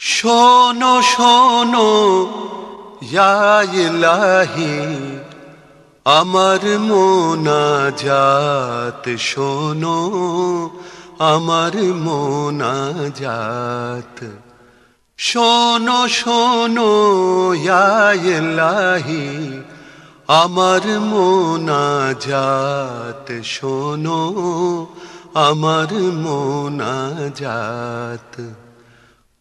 শোনো শোনো ইলাহি, আমার মোনাজাত শোনো, আমার মোনাজাত শোনো শোনো ইলাহি, আমার মোনাজাত শোনো, আমার মোনাজাত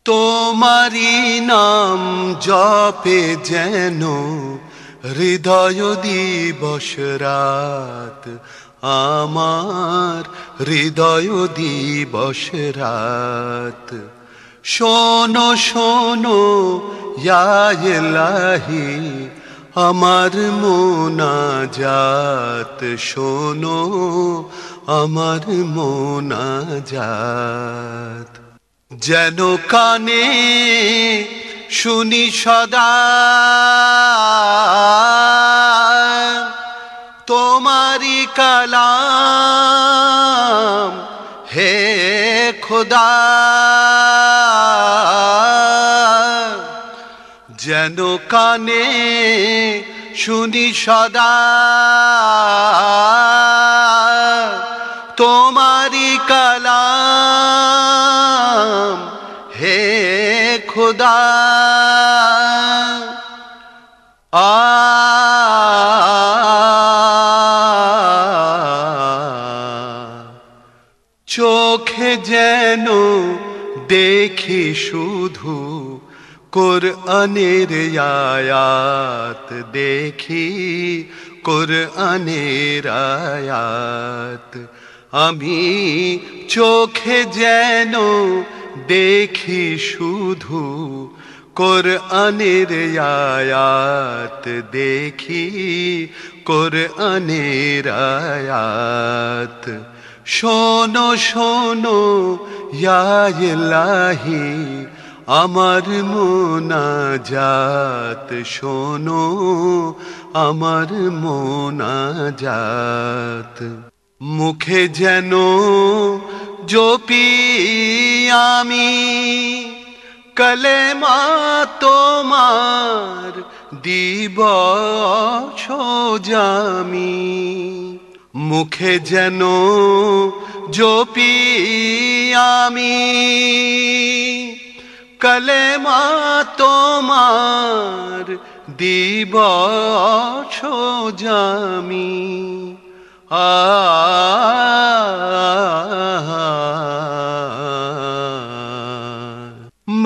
তোমারি নাম জপে যেন হৃদয় দিবস রাত, আমার হৃদয় দিবস রাত। শোনো শোনো ইয়াহি আমার মোনাজাত। শোনো, আমার মোনাজাত। যেন কানে শুনি সদা। তোমারি কালাম হে খোদা। যেন কানে শুনি সদা। তোমারি কালাম খুদা। চোখে যেন দেখি শুধু কোরআনের আয়াত দেখি কোরআনের আয়াত। আমি চোখে যেন দেখি শুধু কোরআনের আয়াত। দেখি কোরআনের আয়াত। শোনো শোনো ইয়াহি আমার মোনাজাত। শোনো, আমার মোনাজাত। মুখে যেন জপি আমি কলেমা তোমার দিব জামি মুখে যেন জপি আমি কলেমা তোমার দিব জামি আ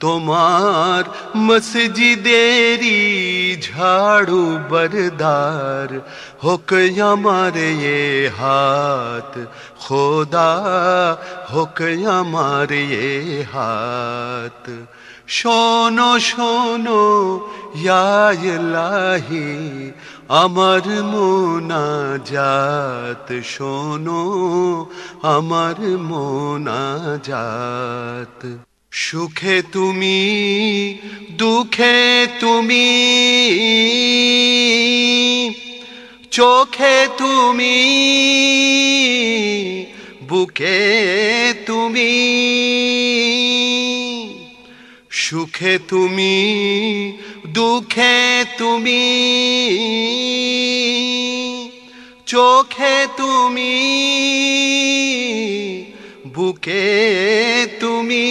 তোমার মসজিদেরি ঝাড়ু বরদার হোক আমার ये হাত। খোদা, হোক আমার ये হাত। শোনো শোনো ইয়াহি আমার মোনাজাত। শোনো, আমার মোনাজাত। সুখে তুমি দুঃখে তুমি চোখে তুমি বুকে তুমি সুখে তুমি দুঃখে তুমি চোখে তুমি বুকে তুমি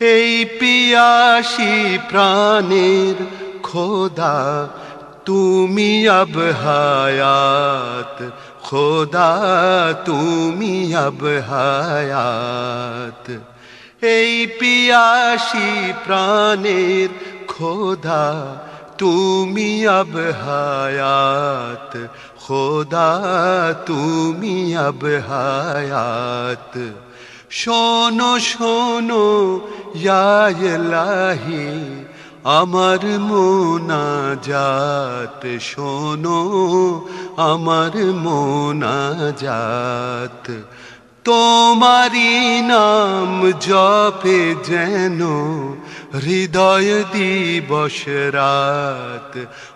এই পিয়াসি প্রাণের খোদা তুমি আব হায়াত, খোদা তুমি আব হায়াত। এই পিয়াসি প্রাণের খোদা, তুমি আব হায়াত। খোদা, তুমি আব হায়াত। শোনো শোনো ইয়ালাহি আমার মোনা মোনাজাত। শোনো, আমার মোনা মোনাজাত। তোমারি নাম জপে যেন হৃদয় দিবস রাত।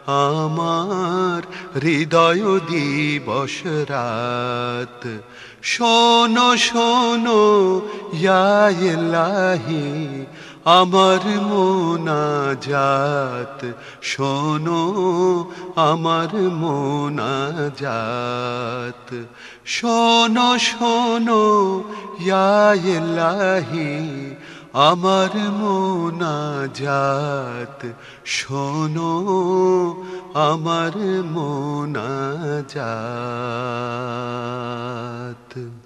আমার হৃদয় দিবস রাত। শোনো শোনো ইয়াহি আমার মোনাজাত শোনো আমার মোনাজাত। শোনো শোনো ইয়াহি আমার মোনাজাত। শোনো আমার মোনাজাত।